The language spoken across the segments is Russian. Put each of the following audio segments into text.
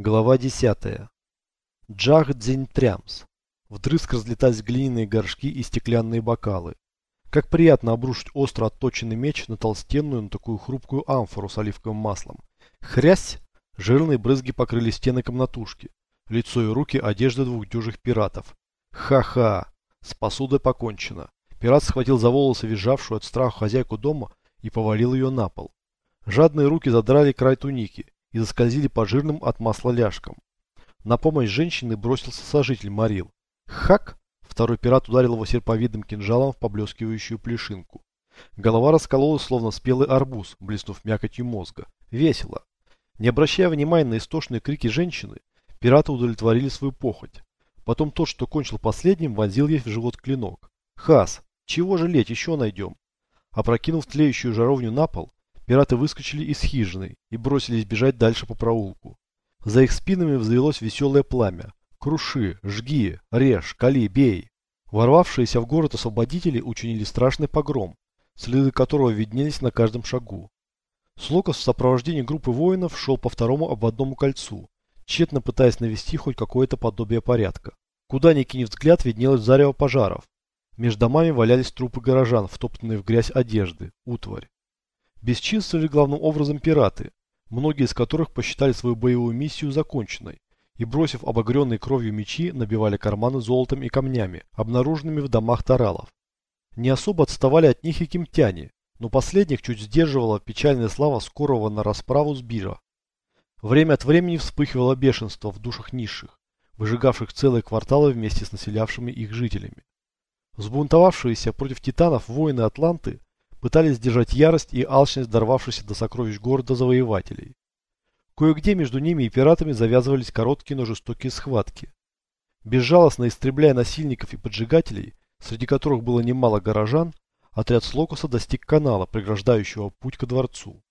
Глава 10. Джах Дзинь-Трямс. Вдрызг разлетались глиняные горшки и стеклянные бокалы. Как приятно обрушить остро отточенный меч на толстенную, но такую хрупкую амфору с оливковым маслом. Хрясь! Жирные брызги покрыли стены комнатушки. Лицо и руки одежды двух дюжих пиратов. Ха-ха! С посудой покончено. Пират схватил за волосы визжавшую от страха хозяйку дома и повалил ее на пол. Жадные руки задрали край туники и заскользили по жирным от масла ляжкам. На помощь женщине бросился сожитель Марил. Хак! Второй пират ударил его серповидным кинжалом в поблескивающую плешинку. Голова раскололась, словно спелый арбуз, блеснув мякотью мозга. Весело. Не обращая внимания на истошные крики женщины, пираты удовлетворили свою похоть. Потом тот, что кончил последним, вонзил ей в живот клинок. Хас, чего жалеть, еще найдем. Опрокинув тлеющую жаровню на пол, Пираты выскочили из хижины и бросились бежать дальше по проулку. За их спинами взвелось веселое пламя. Круши, жги, режь, кали, бей. Ворвавшиеся в город освободители учинили страшный погром, следы которого виднелись на каждом шагу. Слокос в сопровождении группы воинов шел по второму обводному кольцу, тщетно пытаясь навести хоть какое-то подобие порядка. Куда ни кинет взгляд, виднелось зарево пожаров. Между домами валялись трупы горожан, втоптанные в грязь одежды, утварь. Бесчинствовали главным образом пираты, многие из которых посчитали свою боевую миссию законченной и, бросив обогренные кровью мечи, набивали карманы золотом и камнями, обнаруженными в домах таралов. Не особо отставали от них и кемтяне, но последних чуть сдерживала печальная слава скорого на расправу с Бира. Время от времени вспыхивало бешенство в душах низших, выжигавших целые кварталы вместе с населявшими их жителями. Сбунтовавшиеся против титанов воины Атланты пытались сдержать ярость и алчность дорвавшихся до сокровищ города завоевателей. Кое-где между ними и пиратами завязывались короткие, но жестокие схватки. Безжалостно истребляя насильников и поджигателей, среди которых было немало горожан, отряд Слокуса достиг канала, преграждающего путь ко дворцу.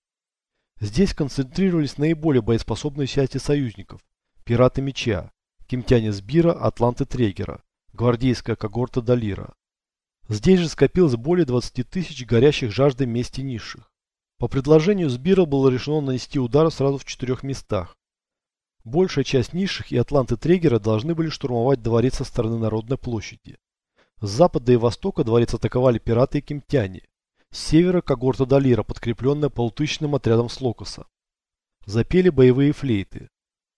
Здесь концентрировались наиболее боеспособные части союзников, пираты меча, кемтяне Сбира, атланты Трегера, гвардейская когорта Далира. Здесь же скопилось более 20 тысяч горящих жаждой мести низших. По предложению Сбира было решено нанести удар сразу в четырех местах. Большая часть низших и атланты Трегера должны были штурмовать дворец со стороны Народной площади. С запада и востока дворец атаковали пираты и кемтяне. С севера когорта Далира, подкрепленная полутысячным отрядом Слокоса. Запели боевые флейты.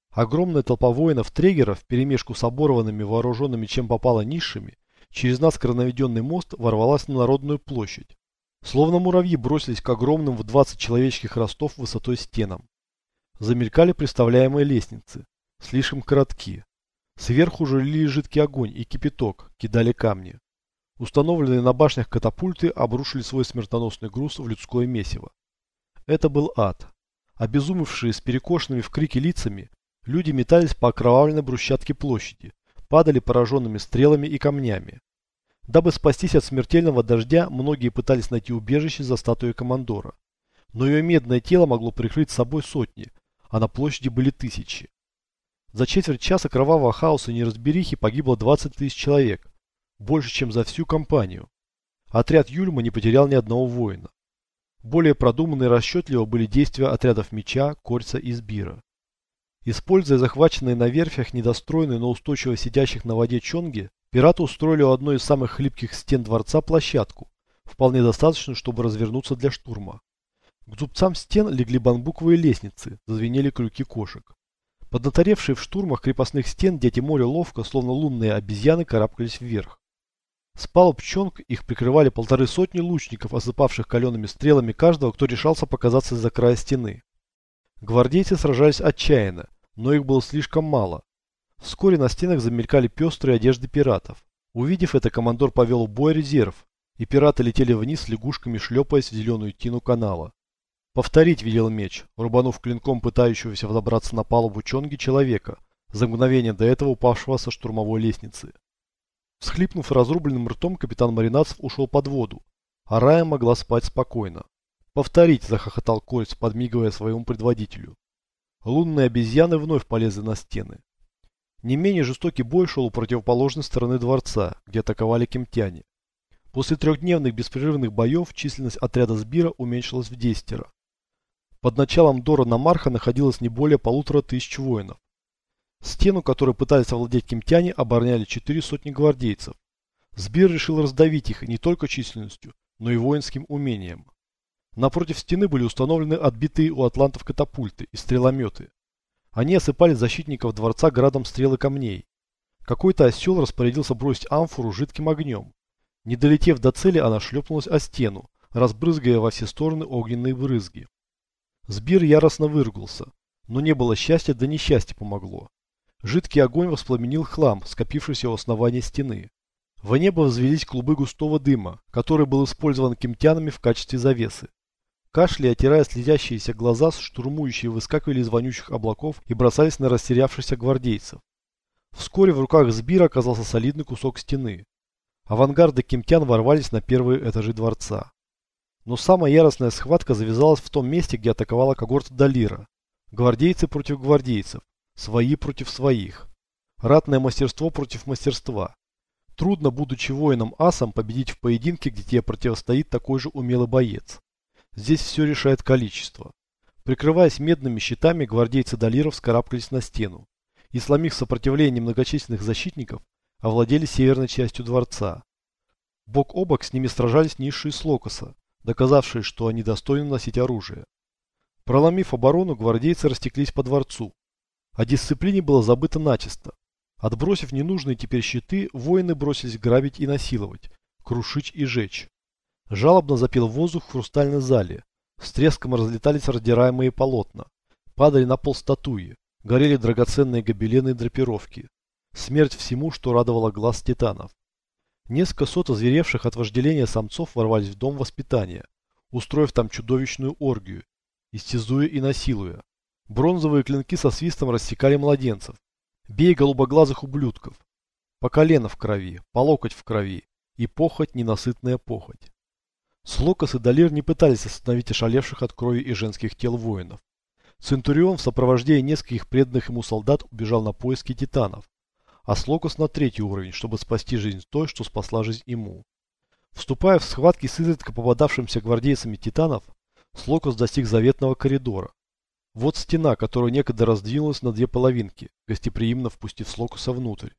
Огромная толпа воинов Трегера вперемешку с оборванными вооруженными чем попало низшими через наскоро наведенный мост ворвалась на Народную площадь. Словно муравьи бросились к огромным в 20 человеческих ростов высотой стенам. Замелькали представляемые лестницы, слишком коротки. Сверху же лили жидкий огонь и кипяток, кидали камни. Установленные на башнях катапульты обрушили свой смертоносный груз в людское месиво. Это был ад. Обезумевшие с перекошенными в крике лицами, люди метались по окровавленной брусчатке площади, падали пораженными стрелами и камнями. Дабы спастись от смертельного дождя, многие пытались найти убежище за статуей командора. Но ее медное тело могло прикрыть собой сотни, а на площади были тысячи. За четверть часа кровавого хаоса и неразберихи погибло 20 тысяч человек, больше, чем за всю кампанию. Отряд Юльма не потерял ни одного воина. Более продуманно и расчетливо были действия отрядов Меча, Кольца и Сбира. Используя захваченные на верфях недостроенные, но устойчиво сидящих на воде чонги, пираты устроили у одной из самых хлипких стен дворца площадку, вполне достаточную, чтобы развернуться для штурма. К зубцам стен легли бамбуковые лестницы, зазвенели крюки кошек. Поднаторевшие в штурмах крепостных стен дети моря ловко, словно лунные обезьяны, карабкались вверх. С палуб чонг их прикрывали полторы сотни лучников, осыпавших калеными стрелами каждого, кто решался показаться из-за края стены. Гвардейцы сражались отчаянно, но их было слишком мало. Вскоре на стенах замелькали пестрые одежды пиратов. Увидев это, командор повел в бой резерв, и пираты летели вниз лягушками, шлепаясь в зеленую тину канала. «Повторить», — велел меч, рубанув клинком пытающегося взобраться на палубу чонги человека, за мгновение до этого упавшего со штурмовой лестницы. Всхлипнув разрубленным ртом, капитан Маринацев ушел под воду, а Рая могла спать спокойно. «Повторить!» – захохотал Кольц, подмигивая своему предводителю. Лунные обезьяны вновь полезли на стены. Не менее жестокий бой шел у противоположной стороны дворца, где атаковали кемтяне. После трехдневных беспрерывных боев численность отряда Сбира уменьшилась в десятеро. Под началом Дора Намарха находилось не более полутора тысяч воинов. Стену, которой пытались овладеть кемтяне, обороняли четыре сотни гвардейцев. Сбир решил раздавить их не только численностью, но и воинским умением. Напротив стены были установлены отбитые у атлантов катапульты и стрелометы. Они осыпали защитников дворца градом стрел и камней. Какой-то осел распорядился бросить амфору жидким огнем. Не долетев до цели, она шлепнулась о стену, разбрызгивая во все стороны огненные брызги. Сбир яростно выругался, но не было счастья, да несчастье помогло. Жидкий огонь воспламенил хлам, скопившийся у основания стены. В небо взвелись клубы густого дыма, который был использован кемтянами в качестве завесы. Кашляя, отирая слезящиеся глаза, штурмующие выскакивали из вонючих облаков и бросались на растерявшихся гвардейцев. Вскоре в руках Сбира оказался солидный кусок стены. Авангарды кемтян ворвались на первые этажи дворца. Но самая яростная схватка завязалась в том месте, где атаковала когорта Далира. Гвардейцы против гвардейцев, свои против своих. Ратное мастерство против мастерства. Трудно, будучи воином-асом, победить в поединке, где тебе противостоит такой же умелый боец. Здесь все решает количество. Прикрываясь медными щитами, гвардейцы Далиров скарабкались на стену и, сломив сопротивление многочисленных защитников, овладели северной частью дворца. Бок о бок с ними сражались низшие с доказавшие, что они достойны носить оружие. Проломив оборону, гвардейцы растеклись по дворцу. О дисциплине было забыто начисто. Отбросив ненужные теперь щиты, воины бросились грабить и насиловать, крушить и жечь. Жалобно запил воздух в хрустальной зале. С треском разлетались раздираемые полотна. Падали на пол статуи. Горели драгоценные гобелены и драпировки. Смерть всему, что радовало глаз титанов. Несколько сот озверевших от вожделения самцов ворвались в дом воспитания, устроив там чудовищную оргию, истязуя и насилуя. Бронзовые клинки со свистом рассекали младенцев. Бей голубоглазых ублюдков. По колено в крови, по локоть в крови. И похоть, ненасытная похоть. Слокос и Далир не пытались остановить ошалевших от крови и женских тел воинов. Центурион в сопровождении нескольких преданных ему солдат убежал на поиски титанов, а Слокос на третий уровень, чтобы спасти жизнь той, что спасла жизнь ему. Вступая в схватки с изредка попадавшимися гвардейцами титанов, Слокос достиг заветного коридора. Вот стена, которая некогда раздвинулась на две половинки, гостеприимно впустив Слокоса внутрь.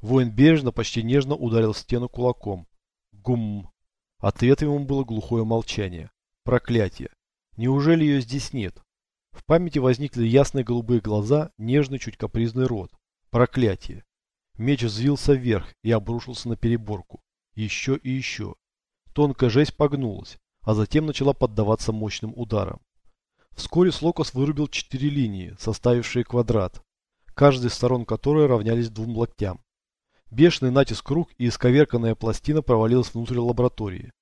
Воин бережно, почти нежно ударил стену кулаком. Гум. Ответом ему было глухое молчание. Проклятие. Неужели ее здесь нет? В памяти возникли ясные голубые глаза, нежный, чуть капризный рот. Проклятие. Меч взвился вверх и обрушился на переборку. Еще и еще. Тонкая жесть погнулась, а затем начала поддаваться мощным ударам. Вскоре Слокос вырубил четыре линии, составившие квадрат, каждая из сторон которой равнялись двум локтям. Бешеный натиск рук и исковерканная пластина провалилась внутрь лаборатории.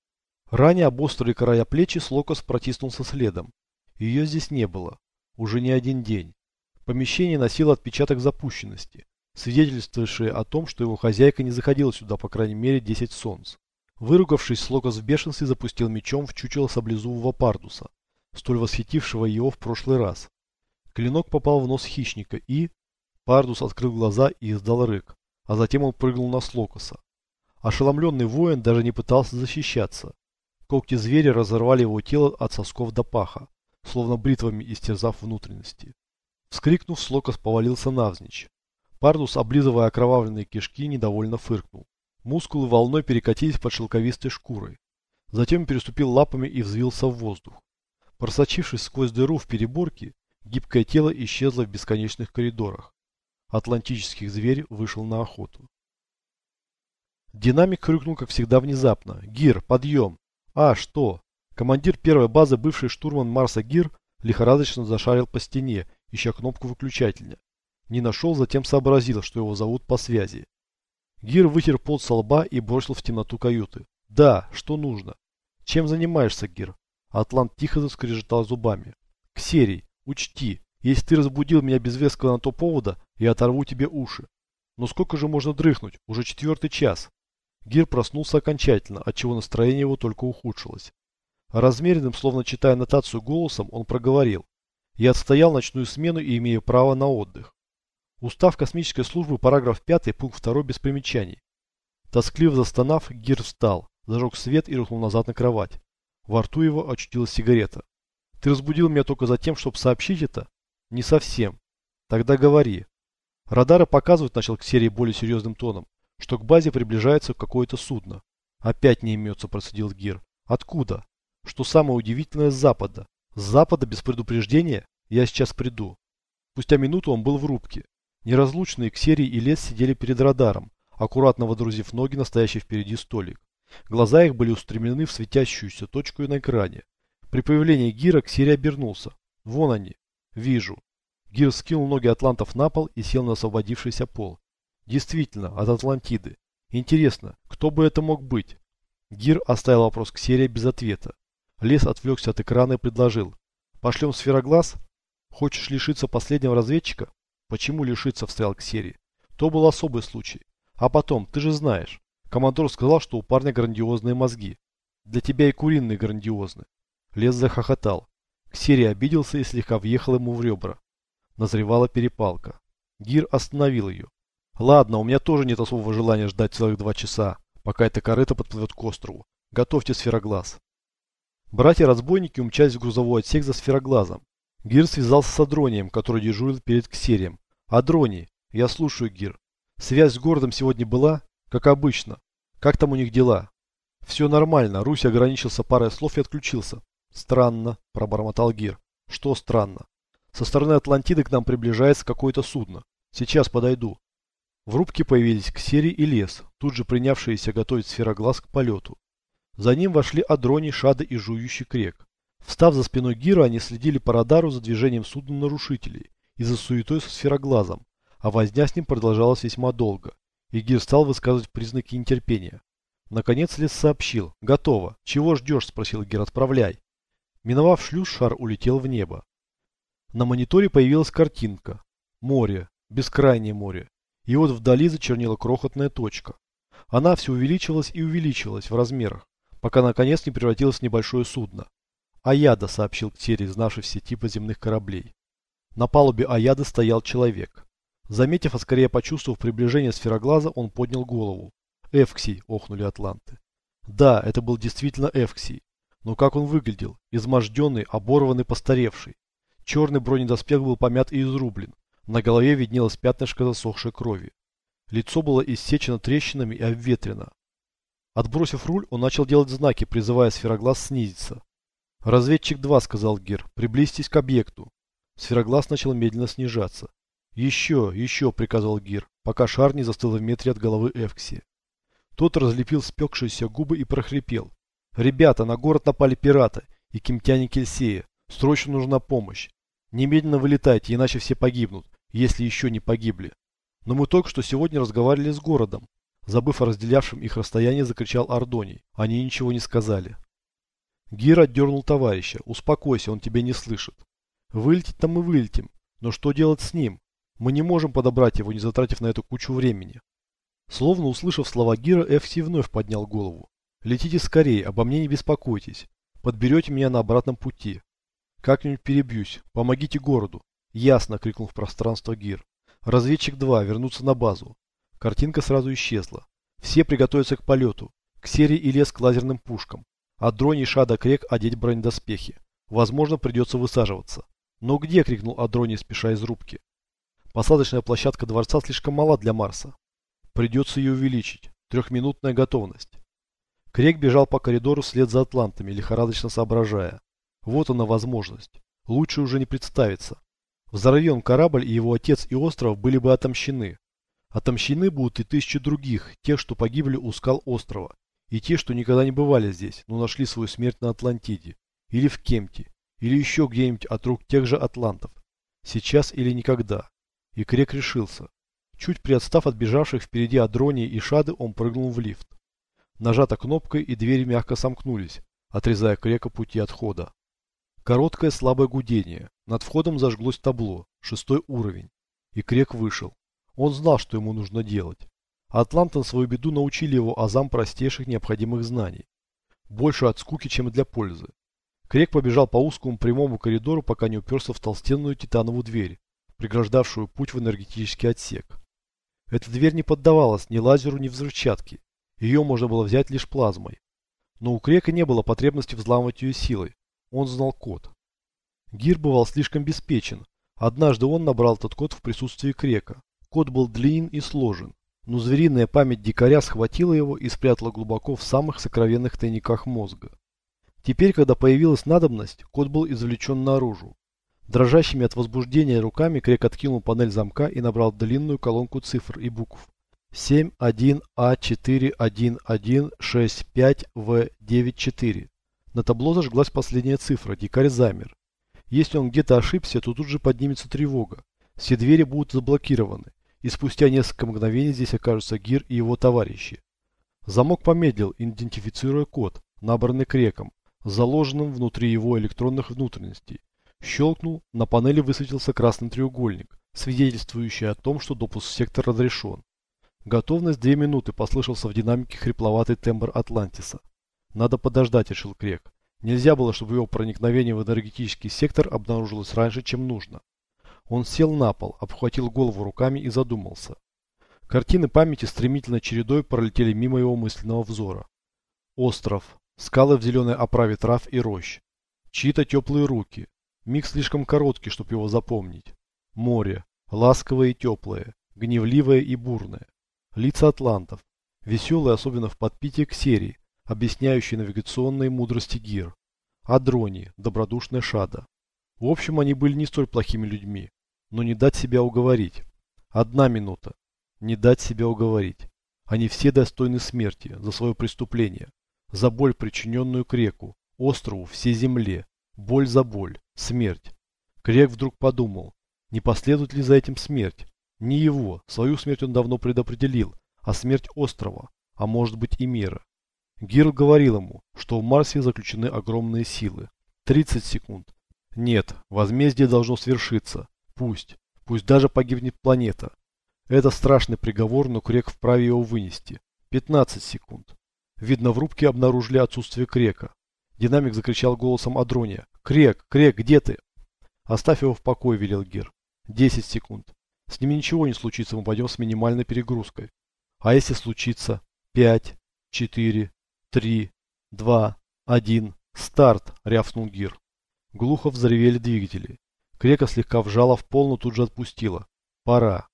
Ранее об острые края плечи Слокос протиснулся следом. Ее здесь не было. Уже не один день. Помещение носило отпечаток запущенности свидетельствовавшие о том, что его хозяйка не заходила сюда по крайней мере 10 солнц. Выругавшись, Слокос в бешенстве запустил мечом в чучело саблезубого пардуса, столь восхитившего его в прошлый раз. Клинок попал в нос хищника и... Пардус открыл глаза и издал рык, а затем он прыгнул на Слокоса. Ошеломленный воин даже не пытался защищаться. Когти зверя разорвали его тело от сосков до паха, словно бритвами истерзав внутренности. Вскрикнув, Слокос повалился навзничь. Пардус, облизывая окровавленные кишки, недовольно фыркнул. Мускулы волной перекатились под шелковистой шкурой. Затем переступил лапами и взвился в воздух. Просочившись сквозь дыру в переборке, гибкое тело исчезло в бесконечных коридорах. Атлантический зверь вышел на охоту. Динамик хрюкнул, как всегда, внезапно. «Гир, подъем!» «А, что?» Командир первой базы, бывший штурман Марса Гир, лихорадочно зашарил по стене, ища кнопку выключателя. Не нашел, затем сообразил, что его зовут по связи. Гир вытер пот со лба и бросил в темноту каюты. «Да, что нужно?» «Чем занимаешься, Гир?» Атлант тихо заскрежетал зубами. «Ксерий, учти, если ты разбудил меня без веского на то повода, я оторву тебе уши. Но сколько же можно дрыхнуть? Уже четвертый час». Гир проснулся окончательно, отчего настроение его только ухудшилось. Размеренным, словно читая нотацию голосом, он проговорил. «Я отстоял ночную смену и имею право на отдых. Устав космической службы, параграф 5, пункт 2 без примечаний. Тоскливо застонав, Гир встал, зажег свет и рухнул назад на кровать. Во рту его очутилась сигарета. Ты разбудил меня только за тем, чтобы сообщить это? Не совсем. Тогда говори. Радары показывают, начал к серии более серьезным тоном, что к базе приближается какое-то судно. Опять не имется, процедил Гир. Откуда? Что самое удивительное, с запада. С запада без предупреждения? Я сейчас приду. Спустя минуту он был в рубке. Неразлучные Ксерий и Лес сидели перед радаром, аккуратно водрузив ноги на стоящий впереди столик. Глаза их были устремлены в светящуюся точку на экране. При появлении Гира Ксерий обернулся. Вон они. Вижу. Гир скинул ноги атлантов на пол и сел на освободившийся пол. Действительно, от Атлантиды. Интересно, кто бы это мог быть? Гир оставил вопрос к серии без ответа. Лес отвлекся от экрана и предложил. Пошлем сфероглаз? Хочешь лишиться последнего разведчика? Почему лишиться, встрял к серии. То был особый случай. А потом, ты же знаешь. Командор сказал, что у парня грандиозные мозги. Для тебя и куриные грандиозны. Лес захохотал. Ксерий обиделся и слегка въехал ему в ребра. Назревала перепалка. Гир остановил ее. Ладно, у меня тоже нет особого желания ждать целых два часа, пока эта корыта подплывет к острову. Готовьте сфероглаз. Братья-разбойники умчались в грузовой отсек за сфероглазом. Гир связался с Адронием, который дежурил перед Ксерием. Адроний, я слушаю, Гир. Связь с городом сегодня была, как обычно. Как там у них дела? Все нормально, Русь ограничился парой слов и отключился. Странно, пробормотал Гир. Что странно? Со стороны Атлантиды к нам приближается какое-то судно. Сейчас подойду. В рубке появились Ксери и Лес, тут же принявшиеся готовить сфероглаз к полету. За ним вошли Адрони, Шада и Жующий Крек. Встав за спиной Гира, они следили по радару за движением судна нарушителей и за суетой со сфероглазом, а возня с ним продолжалась весьма долго, и Гир стал высказывать признаки нетерпения. Наконец Лес сообщил. «Готово. Чего ждешь?» – спросил Гир. «Отправляй». Миновав шлюз, шар улетел в небо. На мониторе появилась картинка. Море. Бескрайнее море и вот вдали зачернела крохотная точка. Она все увеличивалась и увеличивалась в размерах, пока наконец не превратилась в небольшое судно. «Аяда», — сообщил Ктерий, знавший все типы земных кораблей. На палубе Аяды стоял человек. Заметив, а скорее почувствовав приближение сфероглаза, он поднял голову. «Эвксий», — охнули атланты. Да, это был действительно Эвксий. Но как он выглядел? Изможденный, оборванный, постаревший. Черный бронедоспех был помят и изрублен, на голове виднелось пятнышко засохшей крови. Лицо было иссечено трещинами и обветрено. Отбросив руль, он начал делать знаки, призывая сфероглаз снизиться. «Разведчик 2», — сказал Гер, — «приблизьтесь к объекту». Сфероглаз начал медленно снижаться. «Еще, еще», — приказал Гир, пока шар не застыл в метре от головы Эвкси. Тот разлепил спекшиеся губы и прохрипел. «Ребята, на город напали пираты и кемтяне Кельсея. Срочно нужна помощь. Немедленно вылетайте, иначе все погибнут если еще не погибли. Но мы только что сегодня разговаривали с городом. Забыв о разделявшем их расстоянии, закричал Ардоний. Они ничего не сказали. Гир отдернул товарища. Успокойся, он тебя не слышит. Вылететь-то мы вылетим. Но что делать с ним? Мы не можем подобрать его, не затратив на эту кучу времени. Словно услышав слова Гира, Эфси вновь поднял голову. Летите скорее, обо мне не беспокойтесь. Подберете меня на обратном пути. Как-нибудь перебьюсь. Помогите городу. «Ясно!» — крикнул в пространство Гир. «Разведчик 2, вернуться на базу». Картинка сразу исчезла. Все приготовятся к полету. К серии и лес к лазерным пушкам. А дрони Шада Крек одеть бронедоспехи. Возможно, придется высаживаться. «Но где?» — крикнул Адрони, спеша из рубки. Посадочная площадка дворца слишком мала для Марса. Придется ее увеличить. Трехминутная готовность. Крек бежал по коридору вслед за атлантами, лихорадочно соображая. Вот она возможность. Лучше уже не представиться. Взорвем корабль, и его отец и остров были бы отомщены. Отомщены будут и тысячи других, тех, что погибли у скал острова, и те, что никогда не бывали здесь, но нашли свою смерть на Атлантиде, или в Кемте, или еще где-нибудь от рук тех же атлантов. Сейчас или никогда. И Крек решился. Чуть приотстав от бежавших впереди Адронии и Шады, он прыгнул в лифт. Нажата кнопкой, и двери мягко сомкнулись, отрезая Крека пути отхода. Короткое слабое гудение. Над входом зажглось табло, шестой уровень. И Крек вышел. Он знал, что ему нужно делать. Атланты на свою беду научили его азам простейших необходимых знаний. Больше от скуки, чем для пользы. Крек побежал по узкому прямому коридору, пока не уперся в толстенную титановую дверь, преграждавшую путь в энергетический отсек. Эта дверь не поддавалась ни лазеру, ни взрывчатке. Ее можно было взять лишь плазмой. Но у Крека не было потребности взламывать ее силой, он знал код. Гир бывал слишком беспечен. Однажды он набрал этот код в присутствии Крека. Код был длинен и сложен, но звериная память дикаря схватила его и спрятала глубоко в самых сокровенных тайниках мозга. Теперь, когда появилась надобность, код был извлечен наружу. Дрожащими от возбуждения руками Крек откинул панель замка и набрал длинную колонку цифр и букв. 71А41165В94. На табло зажглась последняя цифра, дикарь замер. Если он где-то ошибся, то тут же поднимется тревога. Все двери будут заблокированы, и спустя несколько мгновений здесь окажутся Гир и его товарищи. Замок помедлил, идентифицируя код, набранный креком, заложенным внутри его электронных внутренностей. Щелкнул, на панели высветился красный треугольник, свидетельствующий о том, что допуск сектор разрешен. Готовность две минуты, послышался в динамике хрипловатый тембр Атлантиса. Надо подождать, решил Крек. Нельзя было, чтобы его проникновение в энергетический сектор обнаружилось раньше, чем нужно. Он сел на пол, обхватил голову руками и задумался. Картины памяти стремительно чередой пролетели мимо его мысленного взора. Остров, скалы в зеленой оправе трав и рощ, чьи-то теплые руки, миг слишком короткий, чтобы его запомнить. Море, ласковое и теплое, гневливое и бурное. Лица атлантов, веселые, особенно в подпитии к серии, объясняющие навигационные мудрости Гир. Адрони, добродушная Шада. В общем, они были не столь плохими людьми, но не дать себя уговорить. Одна минута. Не дать себя уговорить. Они все достойны смерти за свое преступление, за боль, причиненную Креку, острову, всей земле, боль за боль, смерть. Крек вдруг подумал, не последует ли за этим смерть? Не его, свою смерть он давно предопределил, а смерть острова, а может быть и мира. Гирл говорил ему, что в Марсе заключены огромные силы. 30 секунд. Нет, возмездие должно свершиться. Пусть. Пусть даже погибнет планета. Это страшный приговор, но Крек вправе его вынести. 15 секунд. Видно, в рубке обнаружили отсутствие Крека. Динамик закричал голосом Адрония. «Крек! Крек, где ты?» «Оставь его в покое», — велел Гир. 10 секунд. С ним ничего не случится, мы пойдем с минимальной перегрузкой. А если случится? 5, 4, три, два, один, старт!» – рявкнул Гир. Глухо взревели двигатели. Крека слегка вжала в пол, но тут же отпустила. «Пора».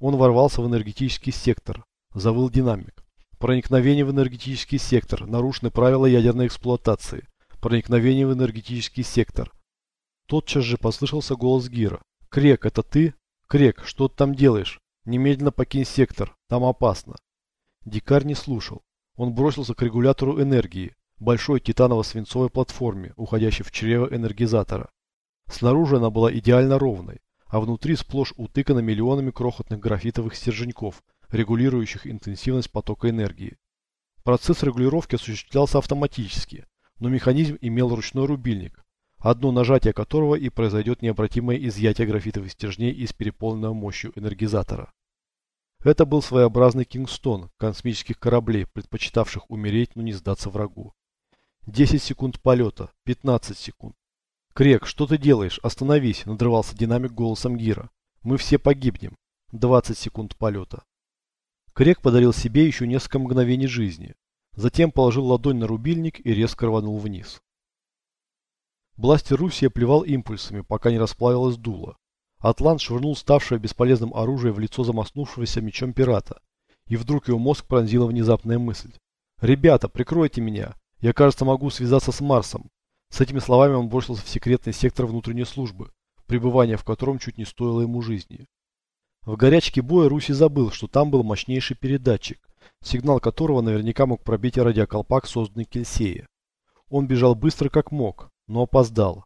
Он ворвался в энергетический сектор. Завыл динамик. Проникновение в энергетический сектор. Нарушены правила ядерной эксплуатации. Проникновение в энергетический сектор. Тотчас же послышался голос Гира. «Крек, это ты? Крек, что ты там делаешь? Немедленно покинь сектор. Там опасно». Дикарь не слушал. Он бросился к регулятору энергии, большой титаново-свинцовой платформе, уходящей в чрево энергизатора. Снаружи она была идеально ровной, а внутри сплошь утыкана миллионами крохотных графитовых стерженьков, регулирующих интенсивность потока энергии. Процесс регулировки осуществлялся автоматически, но механизм имел ручной рубильник, одно нажатие которого и произойдет необратимое изъятие графитовых стержней из переполненного мощью энергизатора. Это был своеобразный Кингстон космических кораблей, предпочитавших умереть, но не сдаться врагу. 10 секунд полета, 15 секунд. «Крек, что ты делаешь? Остановись!» – надрывался динамик голосом Гира. «Мы все погибнем. 20 секунд полета». Крек подарил себе еще несколько мгновений жизни. Затем положил ладонь на рубильник и резко рванул вниз. Бластер Руссия плевал импульсами, пока не расплавилось дуло. Атлант швырнул ставшее бесполезным оружие в лицо замаснувшегося мечом пирата. И вдруг его мозг пронзила внезапная мысль. «Ребята, прикройте меня! Я, кажется, могу связаться с Марсом!» С этими словами он бросился в секретный сектор внутренней службы, пребывание в котором чуть не стоило ему жизни. В горячке боя Руси забыл, что там был мощнейший передатчик, сигнал которого наверняка мог пробить радиоколпак, созданный Кельсея. Он бежал быстро как мог, но опоздал.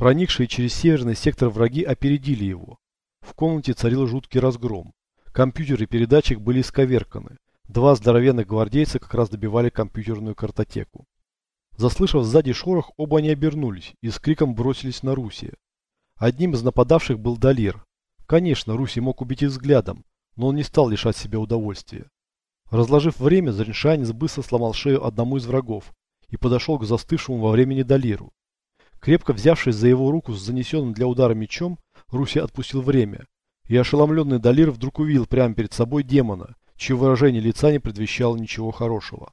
Проникшие через северный сектор враги опередили его. В комнате царил жуткий разгром. Компьютер и передатчик были исковерканы. Два здоровенных гвардейца как раз добивали компьютерную картотеку. Заслышав сзади шорох, оба они обернулись и с криком бросились на Руси. Одним из нападавших был Далир. Конечно, Руси мог убить их взглядом, но он не стал лишать себя удовольствия. Разложив время, Зариншанец быстро сломал шею одному из врагов и подошел к застывшему во времени Далиру. Крепко взявшись за его руку с занесенным для удара мечом, Руси отпустил время, и ошеломленный Далир вдруг увидел прямо перед собой демона, чье выражение лица не предвещало ничего хорошего.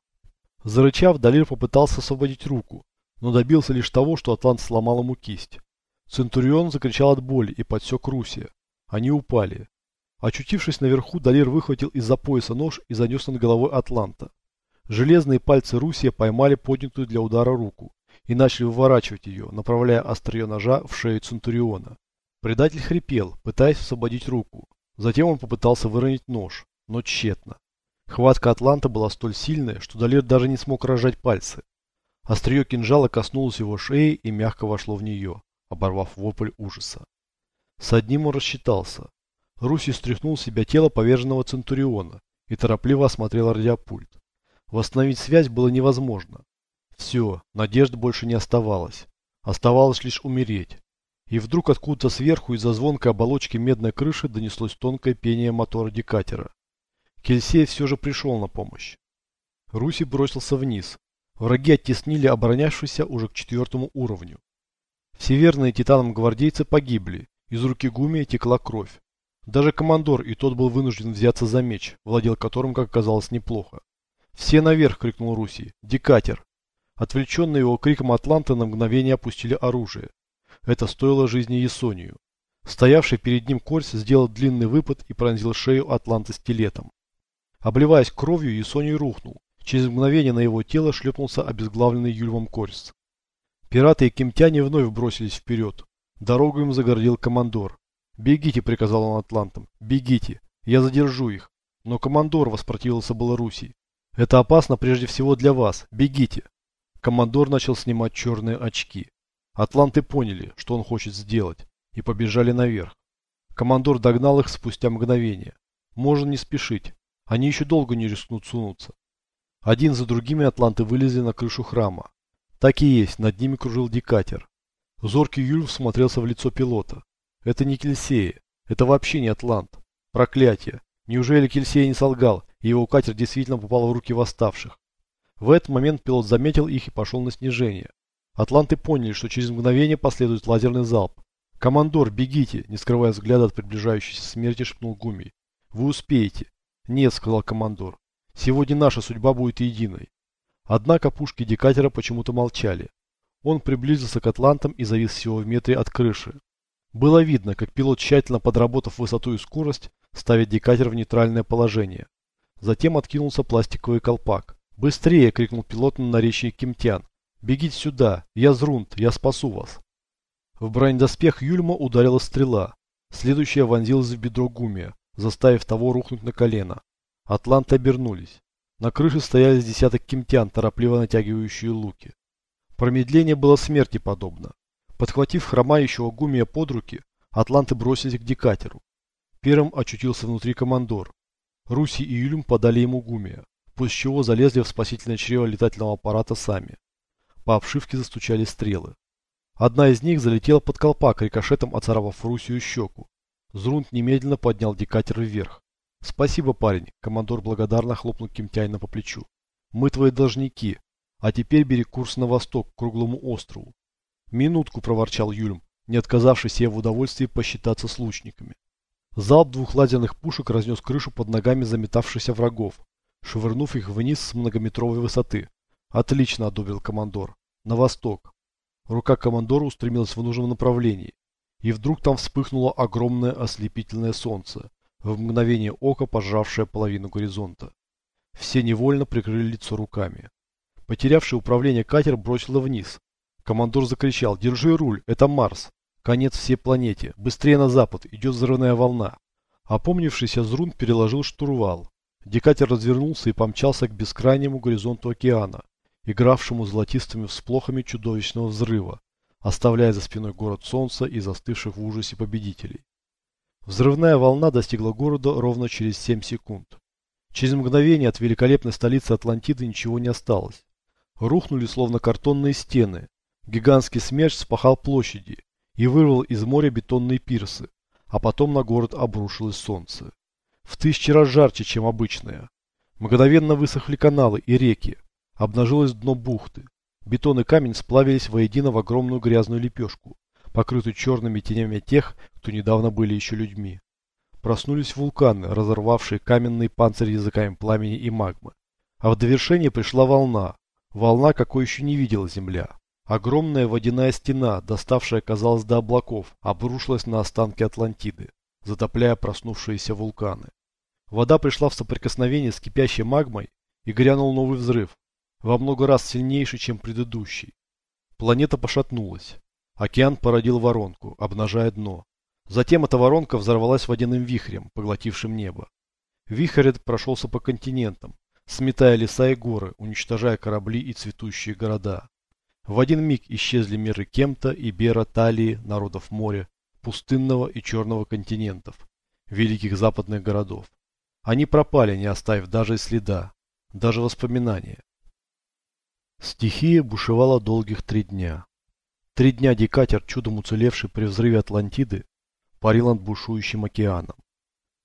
Зарычав, Далир попытался освободить руку, но добился лишь того, что Атлант сломал ему кисть. Центурион закричал от боли и подсек Руси. Они упали. Очутившись наверху, Далир выхватил из-за пояса нож и занес над головой Атланта. Железные пальцы Русия поймали поднятую для удара руку и начали выворачивать ее, направляя острие ножа в шею Центуриона. Предатель хрипел, пытаясь освободить руку. Затем он попытался выронить нож, но тщетно. Хватка Атланта была столь сильная, что Далир даже не смог разжать пальцы. Острие кинжала коснулось его шеи и мягко вошло в нее, оборвав вопль ужаса. С одним он рассчитался. Руси стряхнул с себя тело поверженного Центуриона и торопливо осмотрел радиопульт. Восстановить связь было невозможно. Все, надежд больше не оставалось. Оставалось лишь умереть. И вдруг откуда-то сверху из-за звонкой оболочки медной крыши донеслось тонкое пение мотора декатера. Кельсей все же пришел на помощь. Руси бросился вниз. Враги оттеснили оборонявшийся уже к четвертому уровню. Все верные титанам гвардейцы погибли, из руки Гумия текла кровь. Даже командор и тот был вынужден взяться за меч, владел которым, как оказалось, неплохо. «Все наверх!» — крикнул Руси. «Декатер!» Отвлеченные его криком атланты на мгновение опустили оружие. Это стоило жизни Есонию. Стоявший перед ним Корс сделал длинный выпад и пронзил шею атланта стилетом. Обливаясь кровью, Есоний рухнул. Через мгновение на его тело шлепнулся обезглавленный Юльвом Корс. Пираты и кемтяне вновь бросились вперед. Дорогу им загородил командор. «Бегите», — приказал он атлантам, — «бегите, я задержу их». Но командор воспротивился было Руси. «Это опасно прежде всего для вас, бегите». Командор начал снимать черные очки. Атланты поняли, что он хочет сделать, и побежали наверх. Командор догнал их спустя мгновение. Можно не спешить, они еще долго не рискнут сунуться. Один за другими атланты вылезли на крышу храма. Так и есть, над ними кружил декатер. Зоркий Юль смотрелся в лицо пилота. Это не Кельсея. Это вообще не Атлант. Проклятие. Неужели Кельсея не солгал, и его катер действительно попал в руки восставших? В этот момент пилот заметил их и пошел на снижение. Атланты поняли, что через мгновение последует лазерный залп. «Командор, бегите!» Не скрывая взгляда от приближающейся смерти, шепнул Гуми. «Вы успеете!» «Нет», — сказал командор. «Сегодня наша судьба будет единой». Однако пушки декатера почему-то молчали. Он приблизился к атлантам и завис всего в метре от крыши. Было видно, как пилот, тщательно подработав высоту и скорость, ставит декатер в нейтральное положение. Затем откинулся пластиковый колпак. «Быстрее!» – крикнул пилот на наречии кемтян. «Бегите сюда! Я Зрунт! Я спасу вас!» В бронедоспех Юльма ударила стрела. Следующая вонзилась в бедро Гумия, заставив того рухнуть на колено. Атланты обернулись. На крыше стояли десяток кемтян, торопливо натягивающие луки. Промедление было смерти подобно. Подхватив хромающего гумия под руки, атланты бросились к декатеру. Первым очутился внутри командор. Руси и Юлюм подали ему гумия, после чего залезли в спасительное чрево летательного аппарата сами. По обшивке застучали стрелы. Одна из них залетела под колпак, рикошетом оцарапав Русию щеку. Зрунт немедленно поднял декатер вверх. «Спасибо, парень», — командор благодарно хлопнул Кимтяйна по плечу. «Мы твои должники, а теперь бери курс на восток, к круглому острову. «Минутку», – проворчал Юльм, не отказавший себе в удовольствии посчитаться с лучниками. Залп двух лазерных пушек разнес крышу под ногами заметавшихся врагов, швырнув их вниз с многометровой высоты. «Отлично», – одобрил командор. «На восток». Рука командора устремилась в нужном направлении. И вдруг там вспыхнуло огромное ослепительное солнце, в мгновение ока пожравшее половину горизонта. Все невольно прикрыли лицо руками. Потерявший управление катер бросило вниз, Командор закричал, держи руль, это Марс. Конец всей планете. Быстрее на запад, идет взрывная волна. Опомнившийся Зрун переложил штурвал. Декатер развернулся и помчался к бескрайнему горизонту океана, игравшему золотистыми всплохами чудовищного взрыва, оставляя за спиной город солнца и застывших в ужасе победителей. Взрывная волна достигла города ровно через 7 секунд. Через мгновение от великолепной столицы Атлантиды ничего не осталось. Рухнули словно картонные стены, Гигантский смерч спахал площади и вырвал из моря бетонные пирсы, а потом на город обрушилось солнце. В тысячи раз жарче, чем обычное. Мгновенно высохли каналы и реки, обнажилось дно бухты. Бетон и камень сплавились воедино в огромную грязную лепешку, покрытую черными тенями тех, кто недавно были еще людьми. Проснулись вулканы, разорвавшие каменный панцирь языками пламени и магмы. А в довершение пришла волна. Волна, какой еще не видела Земля. Огромная водяная стена, доставшая, казалось, до облаков, обрушилась на останки Атлантиды. затопляя проснувшиеся вулканы. Вода пришла в соприкосновение с кипящей магмой и грянул новый взрыв, во много раз сильнейший, чем предыдущий. Планета пошатнулась. Океан породил воронку, обнажая дно. Затем эта воронка взорвалась водяным вихрем, поглотившим небо. Вихрь этот прошелся по континентам, сметая леса и горы, уничтожая корабли и цветущие города. В один миг исчезли миры Кемта, Ибера, Талии, народов моря, пустынного и черного континентов, великих западных городов. Они пропали, не оставив даже и следа, даже воспоминания. Стихия бушевала долгих три дня. Три дня декатер, чудом уцелевший при взрыве Атлантиды, парил над бушующим океаном.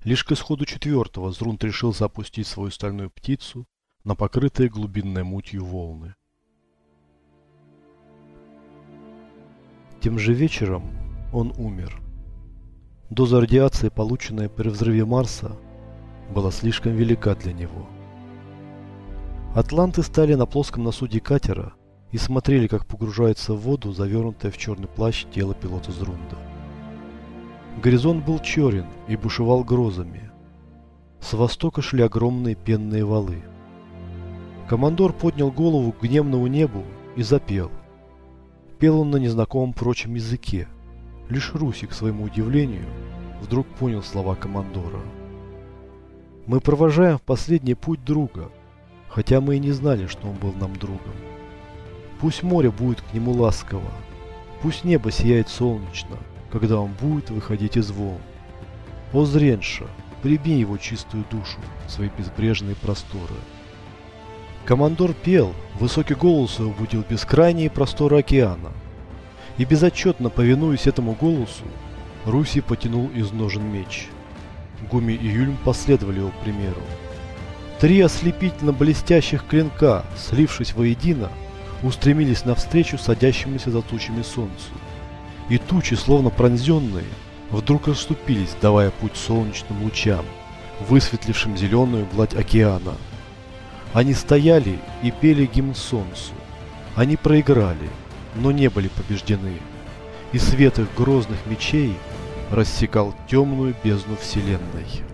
Лишь к исходу четвертого Зрунт решил запустить свою стальную птицу на покрытые глубинной мутью волны. Тем же вечером он умер. Доза радиации, полученная при взрыве Марса, была слишком велика для него. Атланты стали на плоском носу декатера и смотрели, как погружается в воду завернутое в черный плащ тело пилота Зрунда. Горизонт был черен и бушевал грозами. С востока шли огромные пенные валы. Командор поднял голову к гневному небу и запел. Пел он на незнакомом прочем языке. Лишь Русик, к своему удивлению, вдруг понял слова командора. «Мы провожаем в последний путь друга, хотя мы и не знали, что он был нам другом. Пусть море будет к нему ласково, пусть небо сияет солнечно, когда он будет выходить из волн. О, Зренша, прими его чистую душу в свои безбрежные просторы. Командор пел, высокий голос его будил бескрайние просторы океана. И безотчетно повинуясь этому голосу, Руси потянул из ножен меч. Гуми и Юльм последовали его примеру. Три ослепительно блестящих клинка, слившись воедино, устремились навстречу садящемуся за тучами солнцу и тучи, словно пронзенные, вдруг расступились, давая путь солнечным лучам, высветлившим зеленую гладь океана. Они стояли и пели гимн солнцу. Они проиграли, но не были побеждены. И свет их грозных мечей рассекал темную бездну вселенной.